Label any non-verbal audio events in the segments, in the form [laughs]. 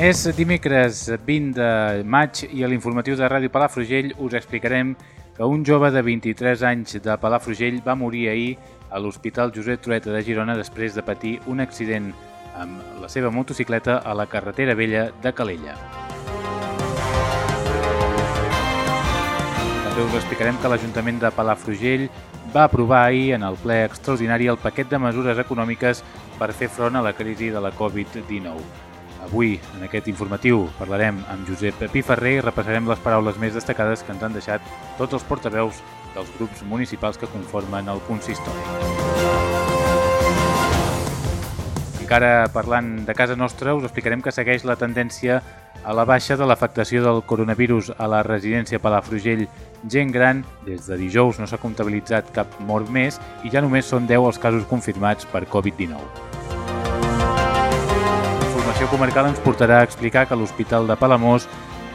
És dimecres 20 de maig i a l'informatiu de Ràdio Palafrugell us explicarem que un jove de 23 anys de Palafrugell va morir ahir a l'Hospital Josep Trueta de Girona després de patir un accident amb la seva motocicleta a la carretera vella de Calella. També us explicarem que l'Ajuntament de Palafrugell va aprovar ahir en el ple extraordinari el paquet de mesures econòmiques per fer front a la crisi de la Covid-19. Avui, en aquest informatiu, parlarem amb Josep Piferrer i repassarem les paraules més destacades que ens han deixat tots els portaveus dels grups municipals que conformen el consistori. Encara parlant de casa nostra, us explicarem que segueix la tendència a la baixa de l'afectació del coronavirus a la residència Palafrugell gent gran. Des de dijous no s'ha comptabilitzat cap mort més i ja només són 10 els casos confirmats per Covid-19 informació comarcal ens portarà a explicar que l'Hospital de Palamós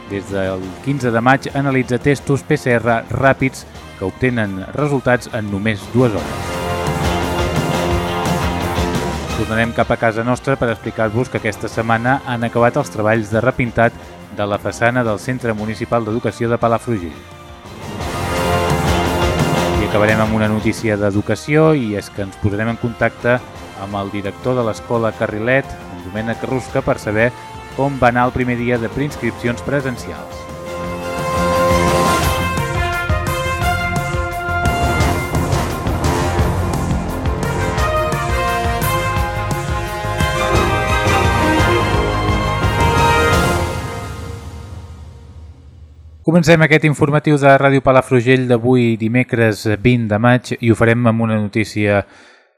des del 15 de maig analitza testos PCR ràpids que obtenen resultats en només dues hores. Tornarem cap a casa nostra per explicar-vos que aquesta setmana han acabat els treballs de repintat de la façana del Centre Municipal d'Educació de Palafrugell. I acabarem amb una notícia d'educació i és que ens posarem en contacte amb el director de l'escola Carrilet, Domènec Rusca per saber com va anar el primer dia de preinscripcions presencials. Comencem aquest informatiu de Ràdio Palafrugell d'avui dimecres 20 de maig i ho farem amb una notícia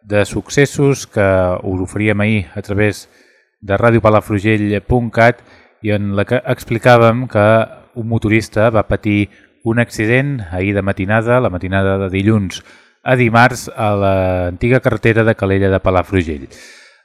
de successos que us oferíem ahir a través de de radiopalafrugell.cat i en la que explicàvem que un motorista va patir un accident ahir de matinada, la matinada de dilluns a dimarts a l'antiga carretera de Calella de Palafrugell.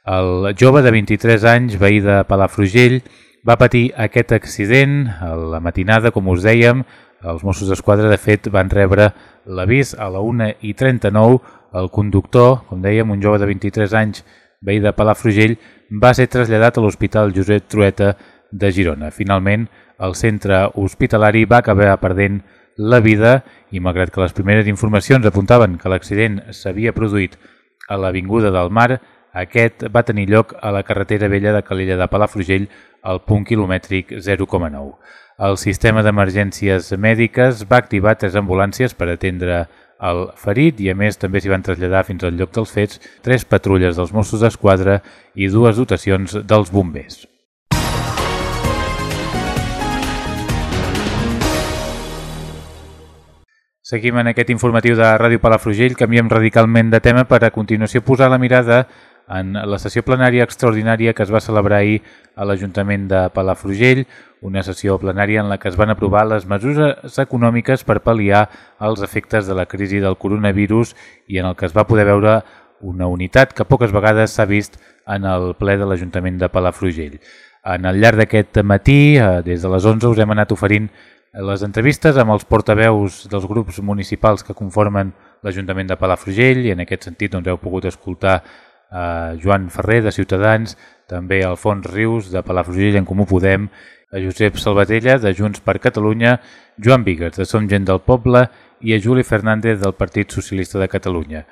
El jove de 23 anys, veí de Palafrugell, va patir aquest accident a la matinada, com us dèiem. Els Mossos d'Esquadra, de fet, van rebre l'avís a la 1 i 39. El conductor, com dèiem, un jove de 23 anys, veí de Palafrugell, va ser traslladat a l'Hospital Josep Trueta de Girona. Finalment, el centre hospitalari va acabar perdent la vida i malgrat que les primeres informacions apuntaven que l'accident s'havia produït a l'Avinguda del Mar, aquest va tenir lloc a la carretera vella de Calella de Palafrugell al punt quilomètric 0,9. El sistema d'emergències mèdiques va activar tres ambulàncies per atendre el ferit i a més també s'hi van traslladar fins al lloc dels fets tres patrulles dels Mossos d'Esquadra i dues dotacions dels bombers. Seguim en aquest informatiu de Ràdio Palafrugell, canviem radicalment de tema per a continuació posar la mirada en la sessió plenària extraordinària que es va celebrar ahir a l'Ajuntament de Palafrugell, una sessió plenària en la que es van aprovar les mesures econòmiques per pal·liar els efectes de la crisi del coronavirus i en el que es va poder veure una unitat que poques vegades s'ha vist en el ple de l'Ajuntament de Palafrugell. En el llarg d'aquest matí, eh, des de les 11, us hem anat oferint les entrevistes amb els portaveus dels grups municipals que conformen l'Ajuntament de Palafrugell i en aquest sentit doncs, heu pogut escoltar Joan Ferrer, de Ciutadans, també Alfons Rius, de Palafrugell en Comú Podem, a Josep Salvatella, de Junts per Catalunya, Joan Vigues, de Som Gent del Poble, i a Juli Fernández, del Partit Socialista de Catalunya.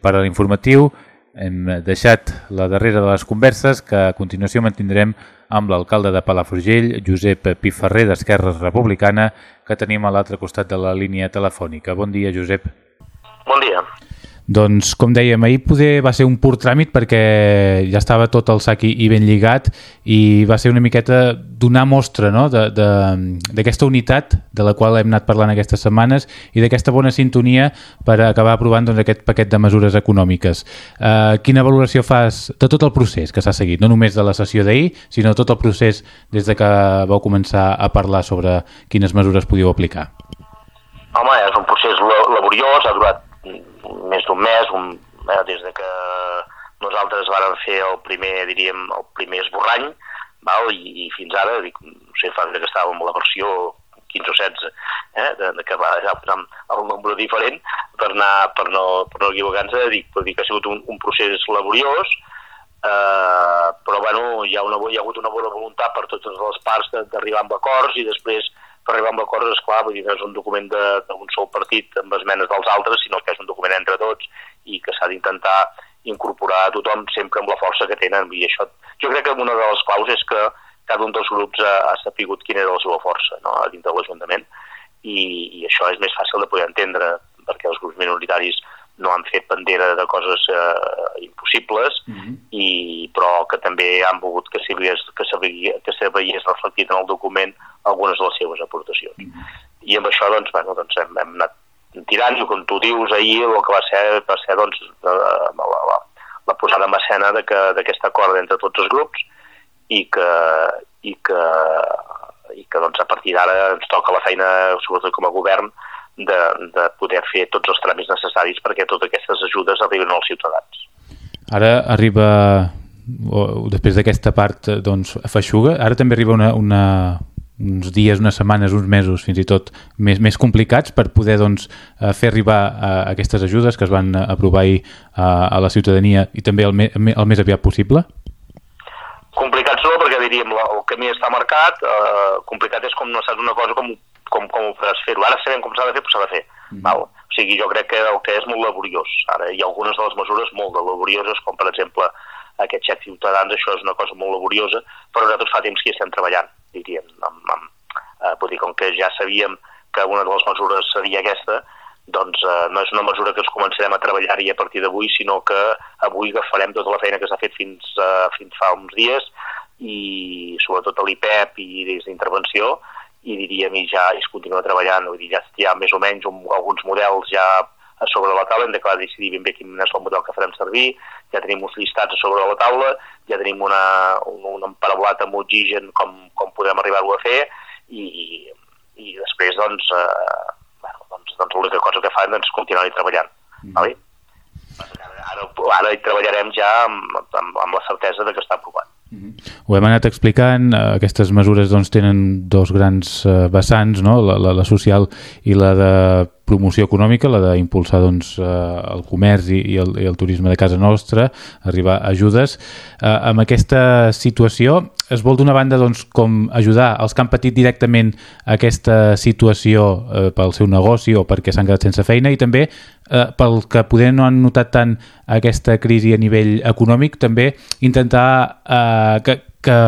Per a l'informatiu, hem deixat la darrera de les converses que a continuació mantindrem amb l'alcalde de Palafrugell, Josep Piferrer, d'Esquerra Republicana, que tenim a l'altre costat de la línia telefònica. Bon dia, Josep. Bon dia. Doncs, com dèiem, ahir poder va ser un pur tràmit perquè ja estava tot el sac i, i ben lligat i va ser una miqueta donar mostra no? d'aquesta unitat de la qual hem anat parlant aquestes setmanes i d'aquesta bona sintonia per acabar aprovant doncs, aquest paquet de mesures econòmiques. Uh, quina valoració fas de tot el procés que s'ha seguit? No només de la sessió d'ahir, sinó tot el procés des de que vau començar a parlar sobre quines mesures podíeu aplicar. Home, és un procés laboriós, ha durat més d'un mes, un, eh, des de que nosaltres vàrem fer el primer, diríem, el primer esborrany, val? I, i fins ara, dic, no sé, fa que estàvem amb la versió 15 o 16, eh, de, de que va posant el nombre diferent per, anar, per no, per no equivocar-nos, dic, per dir que ha sigut un, un procés laboriós, eh, però bueno, hi ha, una, hi ha hagut una bona voluntat per totes les parts d'arribar amb acords i després per arribar amb acords, esclar, vull dir, no és un document d'un sol partit amb esmenes dels altres, sinó que és un document entre tots i que s'ha d'intentar incorporar a tothom sempre amb la força que tenen. I això, jo crec que una de les claus és que cada un dels grups ha, ha sapigut quina era la seva força no? dintre de l'Ajuntament i, i això és més fàcil de poder entendre perquè els grups minoritaris no han fet bandera de coses eh, impossibles, mm -hmm. i, però que també han volgut que s'hi que que veiés reflectit en el document algunes de les seves aportacions. Mm -hmm. I amb això doncs, bueno, doncs hem, hem anat tirant, i com tu dius ahir, el que va ser, va ser doncs, la, la, la, la posada en escena d'aquest acord entre tots els grups i que, i que, i que doncs, a partir d'ara ens toca la feina, sobretot com a govern, de, de poder fer tots els tràmits necessaris perquè totes aquestes ajudes arriben als ciutadans. Ara arriba, o, després d'aquesta part doncs, feixuga, ara també arriba una, una, uns dies, unes setmanes, uns mesos, fins i tot més, més complicats per poder doncs, eh, fer arribar a aquestes ajudes que es van aprovar ahir a, a la ciutadania i també el, me, el més aviat possible? Complicats no, perquè diríem el camí està marcat, eh, complicat és com no saps una cosa com com, com ho podràs fer-ho. Ara sabem com s'ha de fer, però s'ha de fer. Mm. Val? O sigui, jo crec que el que és molt laboriós. Ara hi ha algunes de les mesures molt de laborioses, com per exemple aquest xec ciutadans, això és una cosa molt laboriosa, però nosaltres fa temps que hi estem treballant, diríem. Amb, amb, eh, dir, com que ja sabíem que una de les mesures seria aquesta, doncs eh, no és una mesura que ens començarem a treballar-hi a partir d'avui, sinó que avui agafarem tota la feina que s'ha fet fins, eh, fins fa uns dies i sobretot a l'IPEP i des d'intervenció i diríem i ja es continua treballant, vull dir, ja hi ha més o menys un, alguns models ja a sobre la taula, hem de clar decidir ben bé quin és el model que farem servir, ja tenim uns llistats a sobre la taula, ja tenim una, un, un emparabolat amb oxigen com, com podem arribar-ho a fer i, i, i després doncs, eh, bueno, doncs, doncs l'única cosa que fan és doncs, continuar-hi treballant. Mm. Vale? Ara, ara hi treballarem ja amb, amb, amb la certesa de que està aprovat. Ho hem anat explicant, eh, aquestes mesures doncs, tenen dos grans eh, vessants, no? la, la, la social i la de promoció econòmica, la d'impulsar doncs, eh, el comerç i, i, el, i el turisme de casa nostra, arribar a ajudes. Eh, amb aquesta situació es vol d'una banda doncs, com ajudar els que han patit directament aquesta situació eh, pel seu negoci o perquè s'han quedat sense feina i també eh, pel que poder no han notat tant aquesta crisi a nivell econòmic, també intentar eh, que, que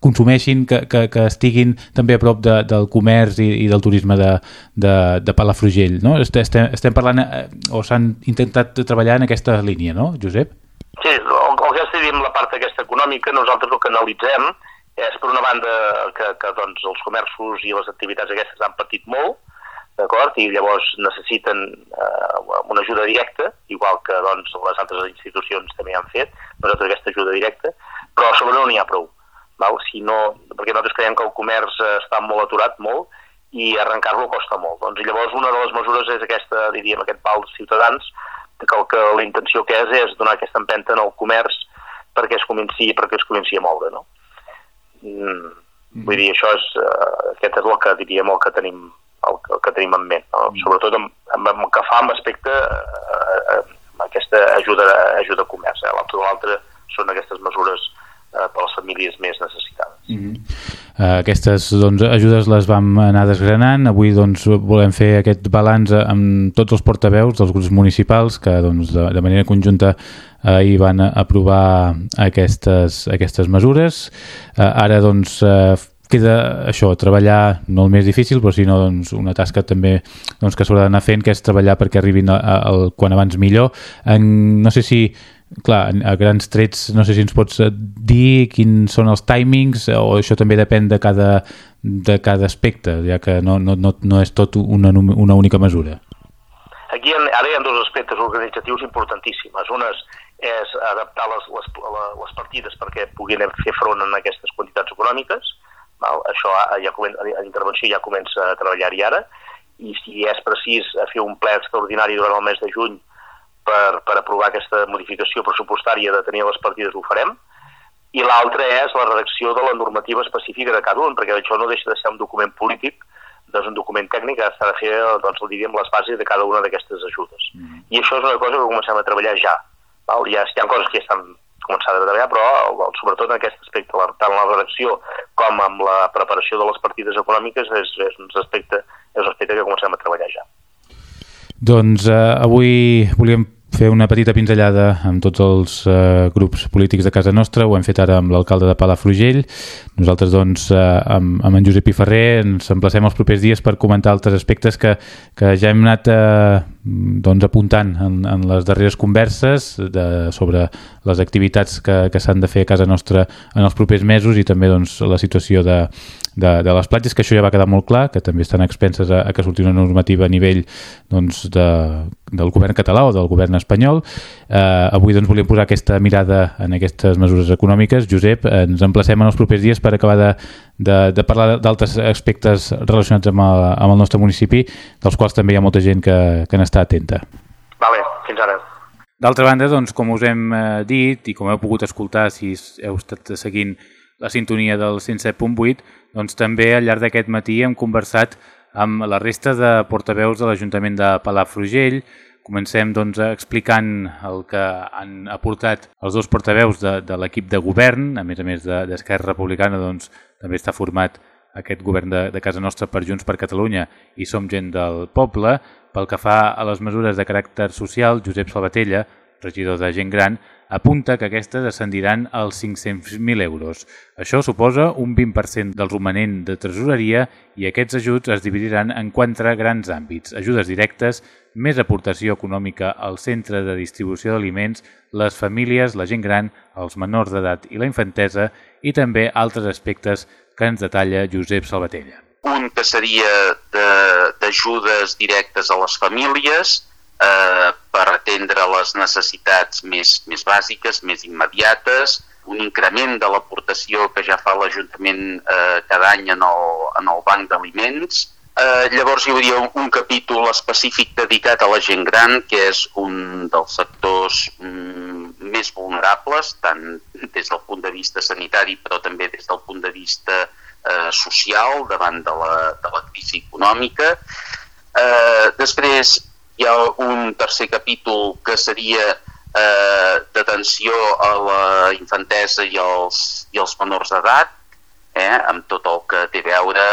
consumeixin, que, que, que estiguin també a prop de, del comerç i, i del turisme de, de, de Palafrugell. No? Estem, estem parlant, eh, o s'han intentat treballar en aquesta línia, no, Josep? Sí, el, el que estic dient la part aquesta econòmica, nosaltres el que analitzem és, per una banda, que, que doncs, els comerços i les activitats aquestes han patit molt, d'acord? I llavors necessiten eh, una ajuda directa, igual que doncs, les altres institucions també han fet, nosaltres aquesta ajuda directa, però a sobre no n'hi ha prou. Val? Si no, perquè nosaltres creiem que el comerç està molt aturat, molt, i arrencar-lo costa molt. Doncs, i llavors una de les mesures és aquesta, diríem, aquest pal dels ciutadans, que el que la intenció que és és donar aquesta empenta al comerç perquè es comenci, perquè es comenci a moure, no? Mm. Mm. Vull dir, això és, uh, aquest és el que diríem el que tenim, el, el que tenim en ment, no? Mm. sobretot amb, amb, amb que fa amb aspecte uh, uh, aquesta ajuda, ajuda a comerç. Eh? L'altre són aquestes mesures eh, per a les famílies més necessitades. Mm -hmm. uh, aquestes doncs, ajudes les vam anar desgranant. Avui doncs, volem fer aquest balanç amb tots els portaveus dels grups municipals que doncs, de, de manera conjunta eh, hi van aprovar aquestes, aquestes mesures. Uh, ara doncs, uh, queda això, treballar no el més difícil, però sinó doncs, una tasca també doncs, que s'haurà d'anar fent, que és treballar perquè arribin a, a, a, quan abans millor. En, no sé si clar, a grans trets no sé si ens pots dir quins són els timings o això també depèn de cada, de cada aspecte, ja que no, no, no, no és tot una, una única mesura. Aquí ara hi ha dos aspectes organitzatius importantíssims. Una és adaptar les, les, les partides perquè puguin fer front a aquestes quantitats econòmiques. Val? Això ja comença, la intervenció ja comença a treballar-hi ara i si és precís a fer un ple extraordinari durant el mes de juny per, per aprovar aquesta modificació pressupostària de tenir les partides ho farem i l'altra és la redacció de la normativa específica de cada un, perquè això no deixa de ser un document polític, doncs un document tècnic que s'ha de fer, doncs, diríem, les bases de cada una d'aquestes ajudes. Mm -hmm. I això és una cosa que comencem a treballar ja. Val? Ja hi ha coses que ja estan començades a treballar, però sobretot en aquest aspecte, tant la redacció com amb la preparació de les partides econòmiques és, és, un, aspecte, és un aspecte que comencem a treballar ja. Doncs eh, avui volíem fer una petita pinzellada amb tots els eh, grups polítics de casa nostra, ho hem fet ara amb l'alcalde de Palafrugell. Nosaltres, doncs, eh, amb, amb en Josep i ens emplacem els propers dies per comentar altres aspectes que, que ja hem anat eh, doncs, apuntant en, en les darreres converses de, sobre les activitats que, que s'han de fer a casa nostra en els propers mesos i també doncs, la situació de, de, de les platges, que això ja va quedar molt clar, que també estan expenses a, a que surti una normativa a nivell doncs, de, del govern català o del govern espanyol. Eh, avui doncs, volíem posar aquesta mirada en aquestes mesures econòmiques. Josep, ens emplacem en els propers dies per acabar de, de, de parlar d'altres aspectes relacionats amb el, amb el nostre municipi, dels quals també hi ha molta gent que, que n'està atenta. Vale, fins ara. D'altra banda, doncs, com us hem eh, dit i com heu pogut escoltar si heu estat seguint la sintonia del 107.8, doncs també al llarg d'aquest matí hem conversat amb la resta de portaveus de l'Ajuntament de Palafrugell. Comencem doncs, explicant el que han aportat els dos portaveus de, de l'equip de govern, a més a més d'Esquerra de, Republicana, doncs, també està format aquest govern de, de casa nostra per Junts per Catalunya i Som Gent del Poble. Pel que fa a les mesures de caràcter social, Josep Salvatella, regidor de Gent Gran, apunta que aquestes ascendiran als 500.000 euros. Això suposa un 20% del romanent de tresoreria i aquests ajuts es dividiran en quatre grans àmbits. Ajudes directes, més aportació econòmica al centre de distribució d'aliments, les famílies, la gent gran, els menors d'edat i la infantesa i també altres aspectes que ens detalla Josep Salvatella. Un que seria d'ajudes directes a les famílies, eh, per atendre les necessitats més, més bàsiques, més immediates, un increment de l'aportació que ja fa l'Ajuntament eh, cada any en el, en el banc d'aliments. Eh, llavors hi hauria un, un capítol específic dedicat a la gent gran, que és un dels sectors mm, més vulnerables, tant des del punt de vista sanitari, però també des del punt de vista eh, social, davant de la, de la crisi econòmica. Eh, després, hi ha un tercer capítol que seria eh, d'atenció a la infantesa i els, i els menors d'edat, eh, amb tot el que té a veure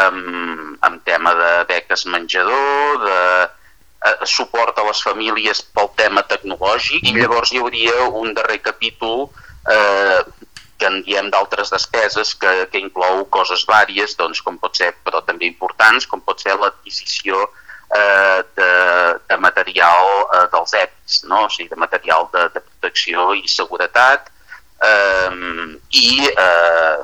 amb, amb tema de beques menjador, de eh, suport a les famílies pel tema tecnològic, i llavors hi hauria un darrer capítol eh, que en diem d'altres despeses que, que inclou coses vàries, doncs, com pot ser, però també importants, com pot ser l'adquisició eh, de, de material eh, dels EPIs, no? o sigui, de material de, de protecció i seguretat eh, i, eh,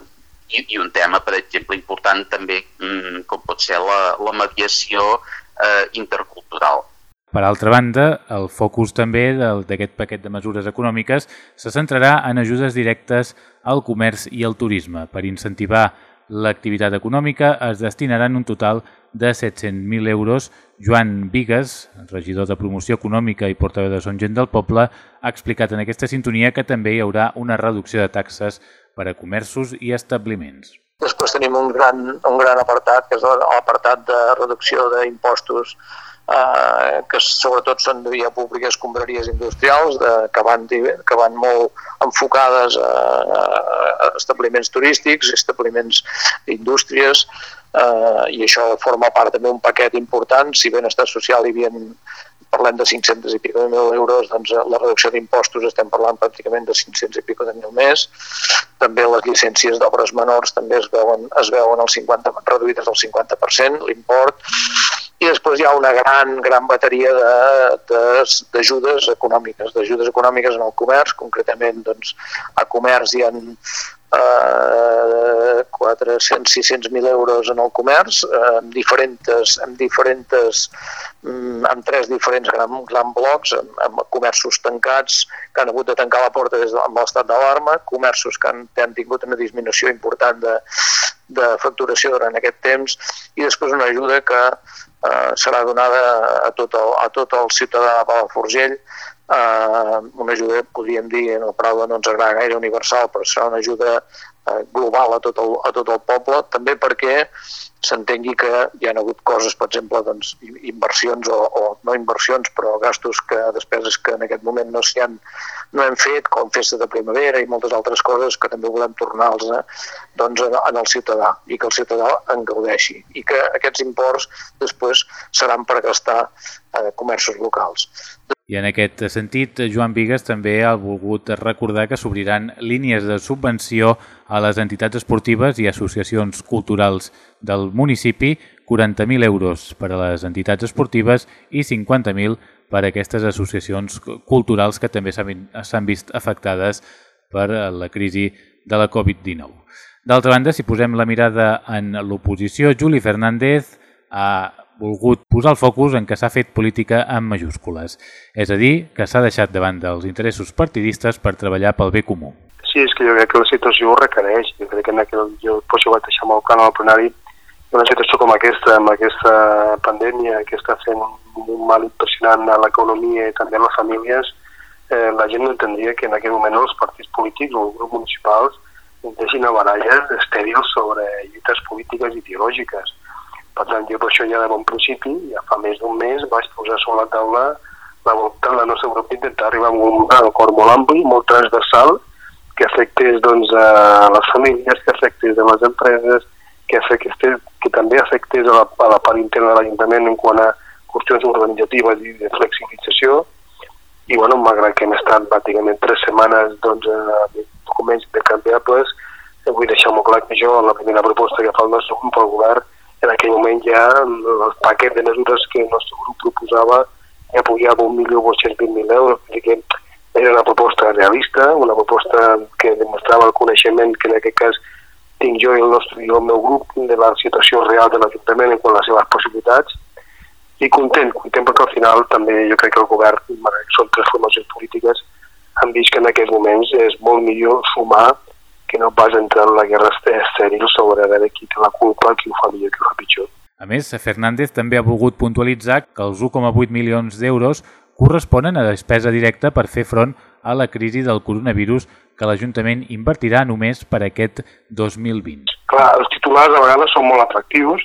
i, i un tema, per exemple, important també mm, com pot ser la, la mediació eh, intercultural. Per altra banda, el focus també d'aquest paquet de mesures econòmiques se centrarà en ajudes directes al comerç i al turisme. Per incentivar l'activitat econòmica es destinaran un total de 700.000 euros Joan Vigues, regidor de Promoció Econòmica i portaveu de Son Gent del Poble, ha explicat en aquesta sintonia que també hi haurà una reducció de taxes per a comerços i establiments. Després tenim un gran, un gran apartat, que és l'apartat de reducció d'impostos eh, que sobretot són de via pública escombraries industrials de, que, van, que van molt enfocades a, a establiments turístics, establiments d'indústries, eh, i això forma part també d'un paquet important, si benestar social hi havia parlem de 500 i pico de mil euros, doncs eh, la reducció d'impostos estem parlant pràcticament de 500 i pico de mil més. També les llicències d'obres menors també es veuen, es veuen el 50, reduïdes al 50%, l'import i després hi ha una gran, gran bateria d'ajudes econòmiques, d'ajudes econòmiques en el comerç, concretament doncs, a comerç hi ha eh, 400-600.000 euros en el comerç, amb diferents, amb diferents mm, amb tres diferents gran, gran blocs, amb, amb comerços tancats que han hagut de tancar la porta des de l'estat d'alarma, comerços que han, han tingut una disminució important de, de facturació durant aquest temps i després una ajuda que eh, serà donada a tot el, a tot el ciutadà de Palafrugell eh, una ajuda, podríem dir, en la paraula no ens agrada gaire universal, però serà una ajuda eh, global a tot, el, a tot el poble, també perquè s'entengui que hi ha hagut coses, per exemple, doncs, inversions o, o no inversions, però gastos que despeses que en aquest moment no han, no hem fet, com festes de primavera i moltes altres coses que també volem tornar-los doncs, en el ciutadà i que el ciutadà en gaudeixi i que aquests imports després seran per gastar a comerços locals. I en aquest sentit, Joan Vigues també ha volgut recordar que s'obriran línies de subvenció a les entitats esportives i associacions culturals del municipi, 40.000 euros per a les entitats esportives i 50.000 per a aquestes associacions culturals que també s'han vist afectades per la crisi de la Covid-19. D'altra banda, si posem la mirada en l'oposició, Juli Fernández ha volgut posar el focus en què s'ha fet política amb majúscules, és a dir, que s'ha deixat davant dels interessos partidistes per treballar pel bé comú. Sí, és que jo crec que la situació ho requereix. Jo crec que en aquell, jo per això vaig deixar molt clar al plenari una situació com aquesta, amb aquesta pandèmia que està fent un mal impressionant a l'economia i també a les famílies, eh, la gent no entendria que en aquell moment els partits polítics o els grups municipals deixin a baralles estèrils sobre lluites polítiques i ideològiques per tant, jo per això ja de bon principi, ja fa més d'un mes, vaig posar sobre la taula la voluntat del nostre grup d'intentar arribar a un acord molt ampli, molt transversal, que afectés doncs, a les famílies, que afectés a les empreses, que, afectés, que també afectés a la, a la part interna de l'Ajuntament en quant a qüestions organitzatives i de flexibilització. I, bueno, malgrat que hem estat pràcticament tres setmanes doncs, a documents intercanviables, vull deixar molt clar que jo, la primera proposta que fa el nostre grup al govern, en aquell moment ja el paquet de mesures que el nostre grup proposava ja pujava 1.820.000 euros, vull dir que era una proposta realista, una proposta que demostrava el coneixement que en aquest cas tinc jo i el, nostre, i el meu grup de la situació real de l'Ajuntament en quant a les seves possibilitats. I content, content perquè al final també jo crec que el govern, són tres formacions polítiques, han vist que en aquests moments és molt millor sumar que no pas entrar en la guerra estèril sobre a veure qui té la culpa, qui ho fa millor, qui ho fa pitjor. A més, Fernández també ha volgut puntualitzar que els 1,8 milions d'euros corresponen a despesa directa per fer front a la crisi del coronavirus que l'Ajuntament invertirà només per aquest 2020. Clar, els titulars a vegades són molt atractius,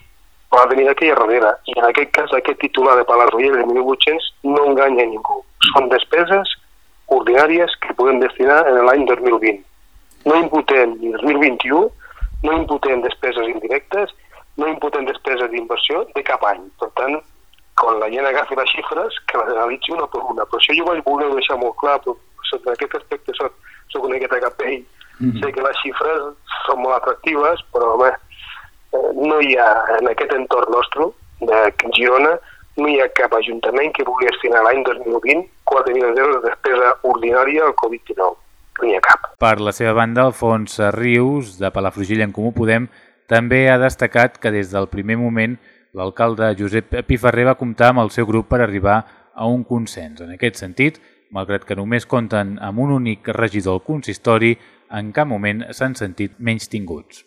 però ha de venir d'aquí darrere. I en aquest cas, aquest titular de Palarroyer de 1.800 no enganya ningú. Són despeses ordinàries que podem destinar en l'any 2020 no imputem ni 2021, no imputem despeses indirectes, no imputem despeses d'inversió de cap any. Per tant, quan la gent agafi les xifres, que les analitzi una per una. Per això jo vaig voler deixar molt clar, però en aquest aspecte soc, soc una miqueta capell, mm -hmm. sé que les xifres són molt atractives, però home, eh, no hi ha en aquest entorn nostre, de Girona, no hi ha cap ajuntament que vulgui destinar l'any 2020 4.000 euros de despesa ordinària al Covid-19 n'hi ha cap. Per la seva banda, Alfons Rius, de Palafrugell en Comú Podem, també ha destacat que des del primer moment l'alcalde Josep Piferrer va comptar amb el seu grup per arribar a un consens. En aquest sentit, malgrat que només compten amb un únic regidor consistori, en cap moment s'han sentit menys tinguts.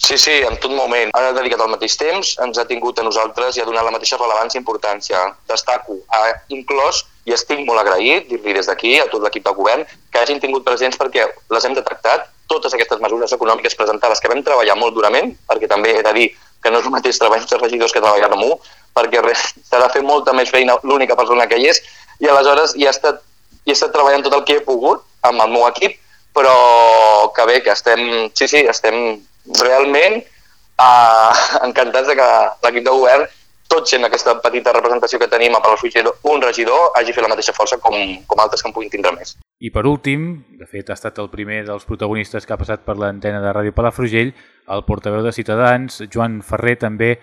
Sí, sí, en tot moment. Ha dedicat al mateix temps, ens ha tingut a nosaltres i ha donat la mateixa rellevància i importància. Destaco, ha inclòs i estic molt agraït, dir-li des d'aquí a tot l'equip de govern, que hagin tingut presents perquè les hem detectat, totes aquestes mesures econòmiques presentades que vam treballar molt durament, perquè també he de dir que no és el mateix treball dels regidors que treballar amb un, perquè s'ha de fer molta més feina l'única persona que hi és, i aleshores hi he, estat, hi he estat treballant tot el que he pogut amb el meu equip, però que bé, que estem, sí, sí, estem realment uh, [laughs] encantats de que l'equip de govern tot sent aquesta petita representació que tenim a Palafrugell, un regidor hagi fet la mateixa força com, com altres que en puguin tindre més. I per últim, de fet ha estat el primer dels protagonistes que ha passat per l'antena de Ràdio Palafrugell, el portaveu de Ciutadans, Joan Ferrer, també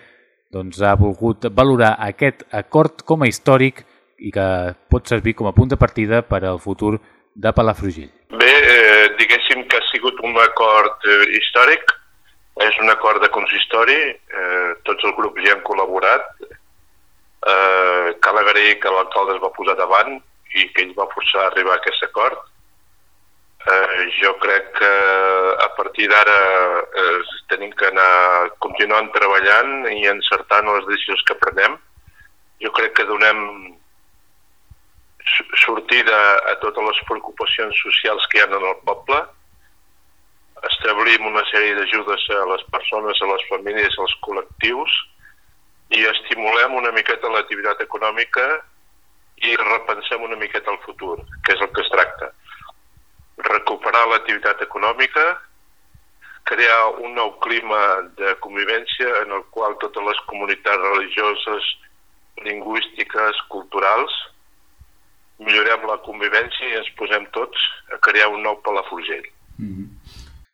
doncs, ha volgut valorar aquest acord com a històric i que pot servir com a punt de partida per al futur de Palafrugell. Bé, eh, diguéssim que ha sigut un acord eh, històric, és un acord de consistori, eh, tots els grups hi han col·laborat, eh, cal agrair que l'alcalde es va posar davant i que ell va forçar a arribar a aquest acord. Eh, jo crec que a partir d'ara eh, tenim que anar continuant treballant i encertant les decisions que prenem. Jo crec que donem sortida a totes les preocupacions socials que hi ha en el poble, establim una sèrie d'ajudes a les persones, a les famílies, als col·lectius i estimulem una miqueta l'activitat econòmica i repensem una miqueta el futur, que és el que es tracta. Recuperar l'activitat econòmica, crear un nou clima de convivència en el qual totes les comunitats religioses, lingüístiques, culturals, millorem la convivència i ens posem tots a crear un nou Palafrugell. Mm -hmm.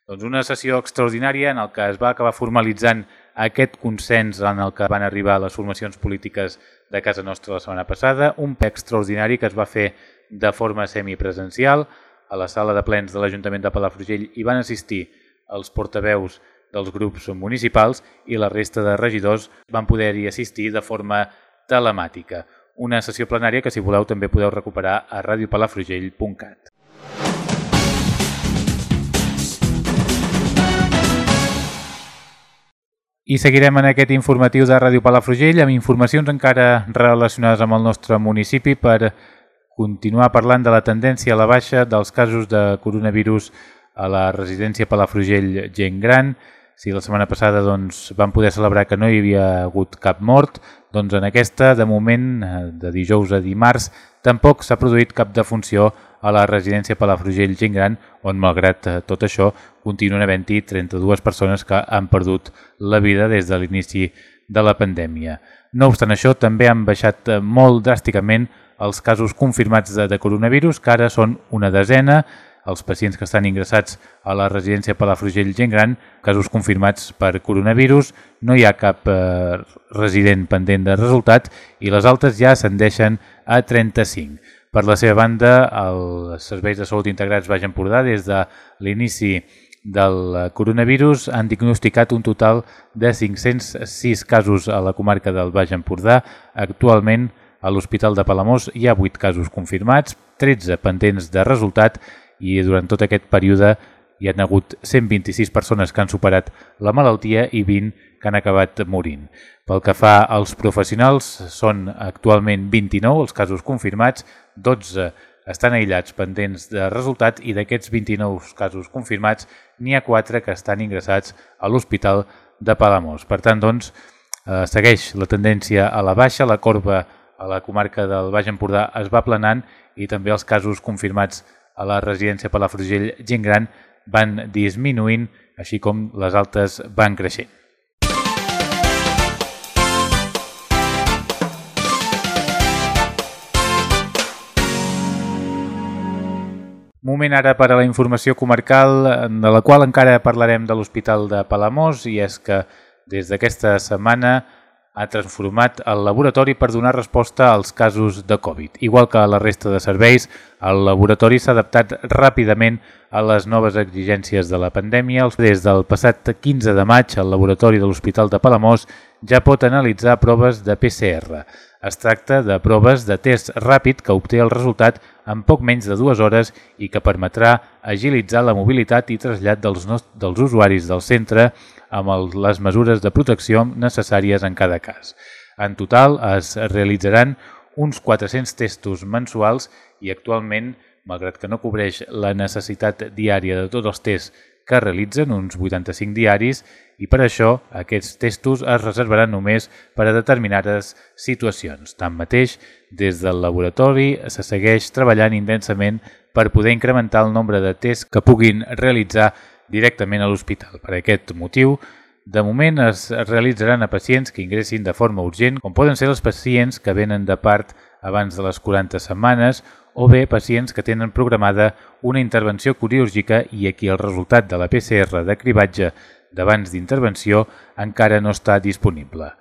Doncs una sessió extraordinària en el que es va acabar formalitzant aquest consens en el que van arribar les formacions polítiques de casa nostra la setmana passada, un ple extraordinari que es va fer de forma semipresencial a la sala de plens de l'Ajuntament de Palafrugell i van assistir els portaveus dels grups municipals i la resta de regidors van poder-hi assistir de forma telemàtica una sessió plenària que, si voleu, també podeu recuperar a radiopalafrugell.cat. I seguirem en aquest informatiu de Ràdio Palafrugell amb informacions encara relacionades amb el nostre municipi per continuar parlant de la tendència a la baixa dels casos de coronavirus a la residència Palafrugell Gent Gran, si la setmana passada doncs, vam poder celebrar que no hi havia hagut cap mort, doncs en aquesta, de moment, eh, de dijous a dimarts, tampoc s'ha produït cap defunció a la residència Palafrugell Gent Gran, on, malgrat eh, tot això, continuen havent-hi 32 persones que han perdut la vida des de l'inici de la pandèmia. No obstant això, també han baixat eh, molt dràsticament els casos confirmats de, de coronavirus, que ara són una desena, els pacients que estan ingressats a la residència Palafrugell Gent Gran, casos confirmats per coronavirus, no hi ha cap eh, resident pendent de resultat i les altes ja ascendeixen a 35. Per la seva banda, els serveis de salut integrats Baix Empordà des de l'inici del coronavirus han diagnosticat un total de 506 casos a la comarca del Baix Empordà. Actualment, a l'Hospital de Palamós hi ha 8 casos confirmats, 13 pendents de resultat i durant tot aquest període hi han hagut 126 persones que han superat la malaltia i 20 que han acabat morint. Pel que fa als professionals, són actualment 29 els casos confirmats, 12 estan aïllats pendents de resultat i d'aquests 29 casos confirmats n'hi ha 4 que estan ingressats a l'Hospital de Palamós. Per tant, doncs, eh, segueix la tendència a la baixa, la corba a la comarca del Baix Empordà es va planant i també els casos confirmats a la residència Palafrugell gent gran van disminuint, així com les altes van creixent. Moment ara per a la informació comarcal, de la qual encara parlarem de l'Hospital de Palamós, i és que des d'aquesta setmana ha transformat el laboratori per donar resposta als casos de Covid. Igual que a la resta de serveis, el laboratori s'ha adaptat ràpidament a les noves exigències de la pandèmia. Des del passat 15 de maig, el laboratori de l'Hospital de Palamós ja pot analitzar proves de PCR. Es tracta de proves de test ràpid que obté el resultat en poc menys de dues hores i que permetrà agilitzar la mobilitat i trasllat dels, dels usuaris del centre amb el, les mesures de protecció necessàries en cada cas. En total es realitzaran uns 400 testos mensuals i actualment, malgrat que no cobreix la necessitat diària de tots els tests que realitzen, uns 85 diaris, i per això aquests testos es reservaran només per a determinades situacions. Tanmateix, des del laboratori se segueix treballant intensament per poder incrementar el nombre de tests que puguin realitzar directament a l'hospital. Per aquest motiu, De moment es realitzaran a pacients que ingressin de forma urgent, com poden ser els pacients que venen de part abans de les 40 setmanes o bé pacients que tenen programada una intervenció quirúrgica i aquí el resultat de la PCR de cribatge d'abans d'intervenció encara no està disponible.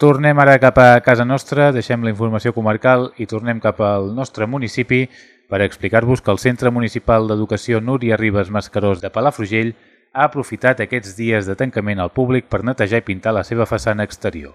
Tornem ara cap a casa nostra, deixem la informació comarcal i tornem cap al nostre municipi per explicar-vos que el Centre Municipal d'Educació Núria Ribes Mascarós de Palafrugell ha aprofitat aquests dies de tancament al públic per netejar i pintar la seva façana exterior.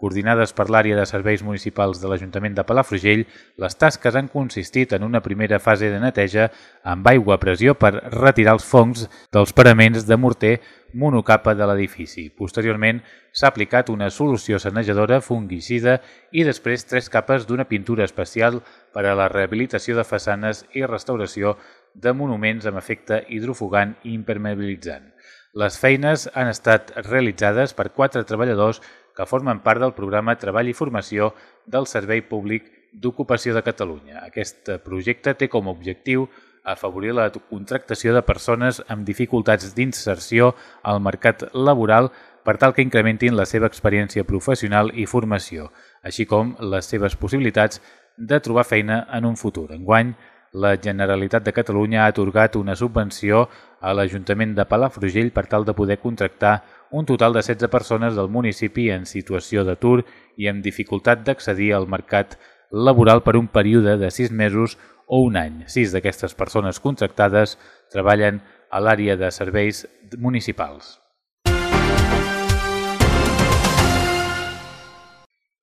Coordinades per l'àrea de serveis municipals de l'Ajuntament de Palafrugell, les tasques han consistit en una primera fase de neteja amb aigua a pressió per retirar els fongs dels paraments de morter monocapa de l'edifici. Posteriorment, s'ha aplicat una solució sanejadora fungicida i després tres capes d'una pintura especial per a la rehabilitació de façanes i restauració de monuments amb efecte hidrofugant i impermeabilitzant. Les feines han estat realitzades per quatre treballadors que formen part del programa Treball i Formació del Servei Públic d'Ocupació de Catalunya. Aquest projecte té com a objectiu afavorir la contractació de persones amb dificultats d'inserció al mercat laboral per tal que incrementin la seva experiència professional i formació, així com les seves possibilitats de trobar feina en un futur. Enguany, la Generalitat de Catalunya ha atorgat una subvenció a l'Ajuntament de Palafrugell per tal de poder contractar un total de 16 persones del municipi en situació d'atur i amb dificultat d'accedir al mercat laboral per un període de 6 mesos o un any. Sis d'aquestes persones contractades treballen a l'àrea de serveis municipals.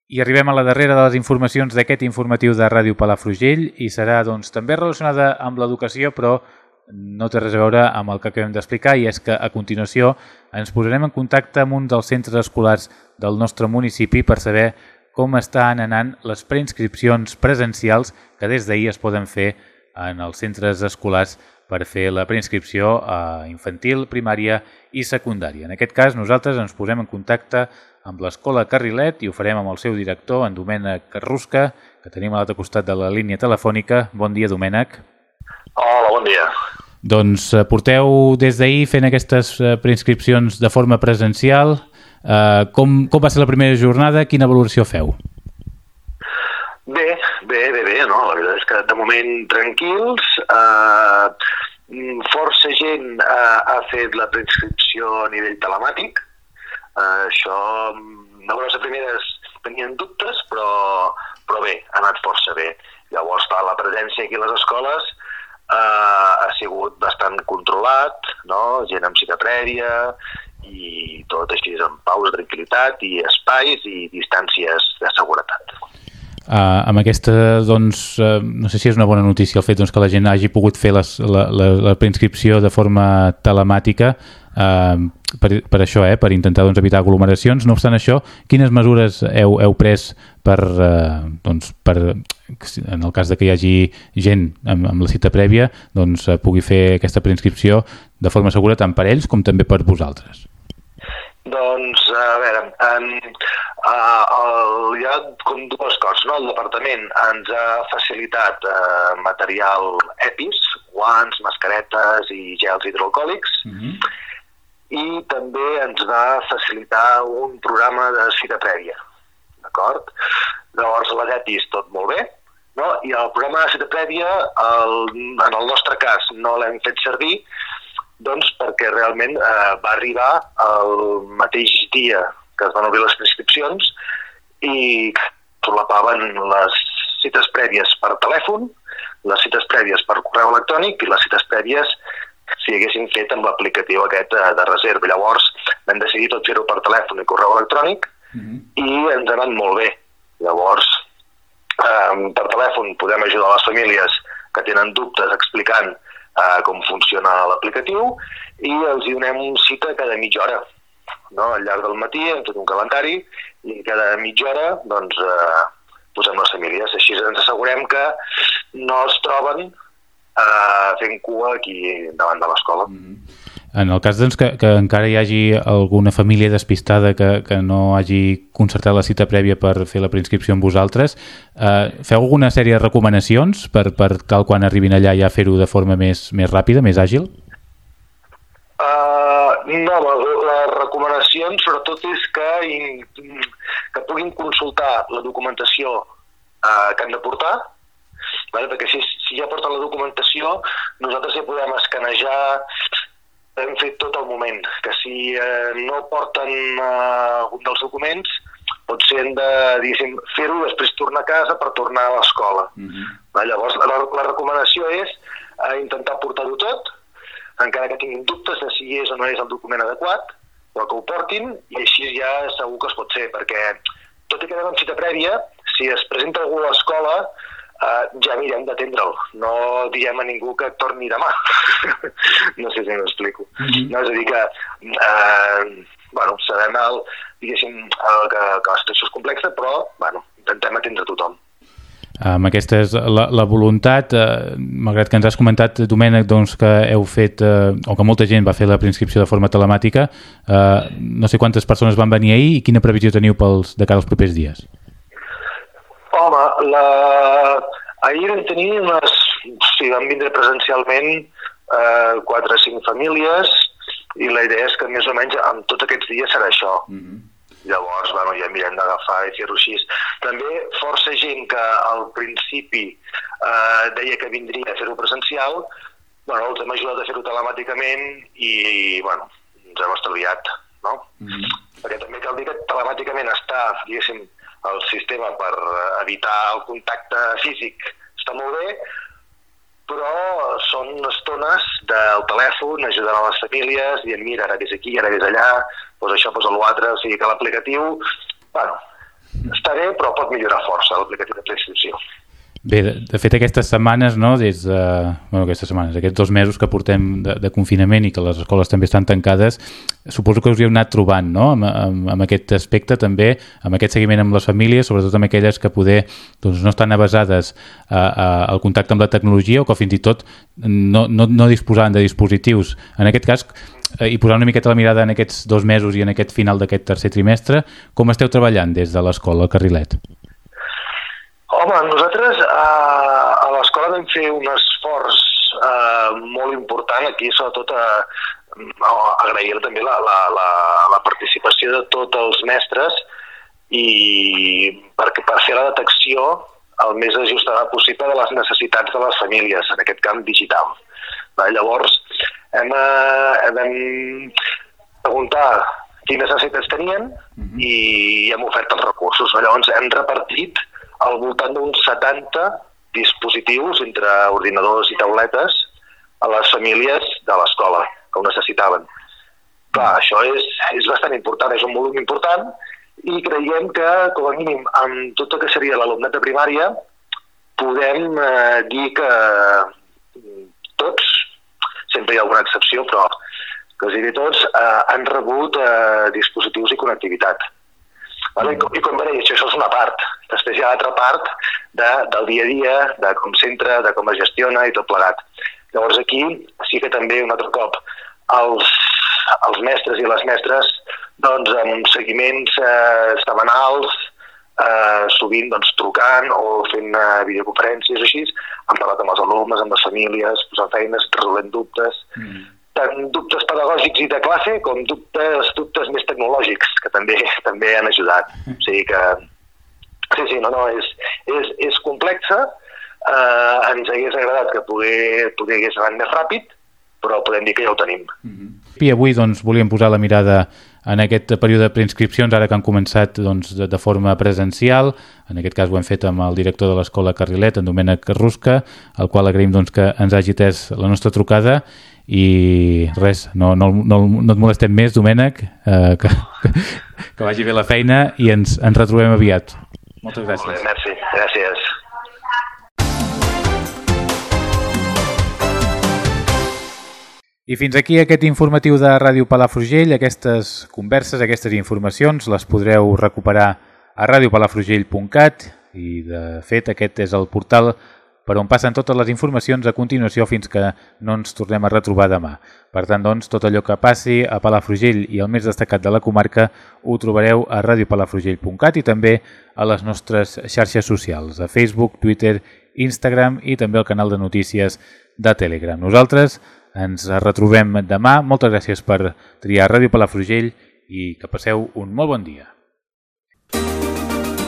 I arribem a la darrera de les informacions d'aquest informatiu de Ràdio Palafrugell i serà doncs, també relacionada amb l'educació però no té res a veure amb el que acabem d'explicar i és que a continuació ens posarem en contacte amb un dels centres escolars del nostre municipi per saber com estan anant les preinscripcions presencials que des d'ahir es poden fer en els centres escolars per fer la preinscripció a infantil, primària i secundària. En aquest cas, nosaltres ens posem en contacte amb l'Escola Carrilet i ho farem amb el seu director, en Domènec Carrusca, que tenim a l'altre costat de la línia telefònica. Bon dia, Domènec. Hola, bon dia. Doncs eh, porteu des d'ahir fent aquestes eh, preinscripcions de forma presencial. Uh, com, com va ser la primera jornada? Quina valoració feu? Bé, bé, bé, bé, no? La veritat és que de moment tranquils. Uh, força gent uh, ha fet la preinscripció a nivell telemàtic. Uh, això, de bones a primeres tenien dubtes, però, però bé, ha anat força bé. Llavors, la presència aquí a les escoles eh, ha sigut bastant controlat, no? gent amb cita prèvia i tot així amb paus, tranquil·litat i espais i distàncies de seguretat. Uh, amb aquesta, doncs, uh, no sé si és una bona notícia el fet doncs, que la gent hagi pogut fer les, la, la, la preinscripció de forma telemàtica uh, per, per això, eh, per intentar doncs, evitar aglomeracions. No obstant això, quines mesures heu, heu pres per, uh, doncs, per, en el cas de que hi hagi gent amb, amb la cita prèvia, doncs uh, pugui fer aquesta preinscripció de forma segura tant per ells com també per vosaltres? Doncs, a veure, en, uh, el, hi ha com dues coses. No? El departament ens ha facilitat uh, material EPIs, guants, mascaretes i gels hidroalcohòlics, mm -hmm. i també ens va facilitar un programa de cita prèvia. D'acord? Llavors, les EPIs tot molt bé, no? i el programa de cita prèvia, el, en el nostre cas, no l'hem fet servir, doncs perquè realment eh, va arribar el mateix dia que es van obrir les prescripcions i solapaven les cites prèvies per telèfon, les cites prèvies per correu electrònic i les cites prèvies si haguessin fet amb l'aplicatiu aquest eh, de reserva. Llavors vam decidir tot fer-ho per telèfon i correu electrònic mm -hmm. i ens ha anat molt bé. Llavors, eh, per telèfon podem ajudar les famílies que tenen dubtes explicant uh, com funciona l'aplicatiu i els hi donem cita cada mitja hora no? al llarg del matí amb tot un calendari i cada mitja hora doncs, eh, posem les famílies. Així ens assegurem que no es troben eh, fent cua aquí davant de l'escola. Mm -hmm. En el cas doncs, que, que encara hi hagi alguna família despistada que, que no hagi concertat la cita prèvia per fer la preinscripció amb vosaltres, eh, feu alguna sèrie de recomanacions per, per tal quan arribin allà ja fer-ho de forma més, més ràpida, més àgil? Uh, no, les recomanacions sobretot és que, in, que puguin consultar la documentació uh, que han de portar, vale? perquè si, si ja porten la documentació, nosaltres ja podem escanejar hem fet tot el moment, que si eh, no porten eh, algun dels documents, potser hem de fer-ho després tornar a casa per tornar a l'escola. Uh mhm. -huh. Llavors, la, la recomanació és eh, intentar portar-ho tot, encara que tinguin dubtes de si és o no és el document adequat, però que ho portin i així ja segur que es pot fer, perquè tot i que anem amb cita prèvia, si es presenta algú a l'escola, eh, ja mirem d'atendre'l. No diem a ningú que torni demà. [laughs] no sé si m'explico. Mm -hmm. no, és a dir que eh, bueno, sabem el, diguéssim, el, que, que la situació és complexa, però bueno, intentem atendre tothom. Amb aquesta és la, la voluntat, eh, malgrat que ens has comentat, Domènec, doncs, que heu fet, eh, o que molta gent va fer la preinscripció de forma telemàtica, eh, no sé quantes persones van venir ahir i quina previsió teniu pels, de cara als propers dies? Home, la... ahir vam tenir unes... Sí, van vindre presencialment eh, 4 o 5 famílies i la idea és que més o menys en tots aquests dies serà això. Mm -hmm Llavors, bueno, ja mirem d'agafar i fer-ho així. També força gent que al principi eh, deia que vindria a fer-ho presencial, bueno, els hem ajudat a fer-ho telemàticament i, bueno, ens hem estalviat, no? Mm -hmm. Perquè també cal dir que telemàticament està, diguéssim, el sistema per evitar el contacte físic està molt bé, però són estones del telèfon ajudant a les famílies dient mira, ara vés aquí, ara vés allà, doncs això posa l'altre, o sigui que l'aplicatiu, bueno, està bé, però pot millorar força l'aplicatiu de preinscripció. Bé, de, de fet aquestes setmanes, no, des de, bueno, aquestes setmanes, aquests dos mesos que portem de, de confinament i que les escoles també estan tancades, suposo que us hi heu anat trobant, no?, amb, amb, amb aquest aspecte també, amb aquest seguiment amb les famílies, sobretot amb aquelles que poder doncs, no estan avasades a, a, al contacte amb la tecnologia o que fins i tot no, no, no disposaven de dispositius. En aquest cas, eh, i posar una miqueta la mirada en aquests dos mesos i en aquest final d'aquest tercer trimestre, com esteu treballant des de l'escola Carrilet? Home, nosaltres a, eh, a l'escola vam fer un esforç eh, molt important aquí, sobretot a, a agrair també la, la, la, la participació de tots els mestres i per, per fer la detecció el més ajustada possible de les necessitats de les famílies en aquest camp digital. Llavors, hem, eh, hem preguntar quines necessitats tenien uh mhm. -huh. i hem ofert els recursos. Llavors hem repartit al voltant d'uns 70 dispositius entre ordinadors i tauletes a les famílies de l'escola que ho necessitaven. Clar, això és, és bastant important, és un volum important i creiem que, com a mínim, amb tot el que seria l'alumnat de primària, podem eh, dir que tots sempre hi ha alguna excepció, però quasi tots eh, han rebut eh, dispositius i connectivitat. Vale? I, I com deia, això és una part. Després hi ha l'altra part de, del dia a dia, de com s'entra, de com es gestiona i tot plegat. Llavors aquí sí que també un altre cop els, els mestres i les mestres doncs, amb seguiments eh, setmanals, eh, sovint doncs, trucant o fent eh, videoconferències així, han parlat amb els alumnes, amb les famílies, posant feines, resolent dubtes, mm. Tant dubtes pedagògics i de classe com dubtes, dubtes més tecnològics, que també [laughs] també han ajudat. Mm. O sigui que, sí, sí, no, no, és, és, és complexa, eh, ens hagués agradat que poder, poder hagués anat més ràpid, però podem dir que ja ho tenim. Mm -hmm. I avui doncs, volíem posar la mirada en aquest període de preinscripcions, ara que han començat doncs, de, de forma presencial, en aquest cas ho hem fet amb el director de l'escola Carrilet, en Domènec Rusca, al qual agraïm doncs, que ens hagi la nostra trucada i res, no, no, no, no et molestem més, Domènec, eh, que, que, que vagi bé la feina i ens, ens retrobem aviat. Moltes gràcies. Molt bé, merci, gràcies. I fins aquí aquest informatiu de Ràdio Palafrugell. Aquestes converses, aquestes informacions les podreu recuperar a radiopalafrugell.cat i de fet aquest és el portal per on passen totes les informacions a continuació fins que no ens tornem a retrobar demà. Per tant, doncs, tot allò que passi a Palafrugell i el més destacat de la comarca ho trobareu a radiopalafrugell.cat i també a les nostres xarxes socials, a Facebook, Twitter, Instagram i també al canal de notícies de Telegram. Nosaltres ens retrobem demà. Moltes gràcies per triar Ràdio Palafrugell i que passeu un molt bon dia.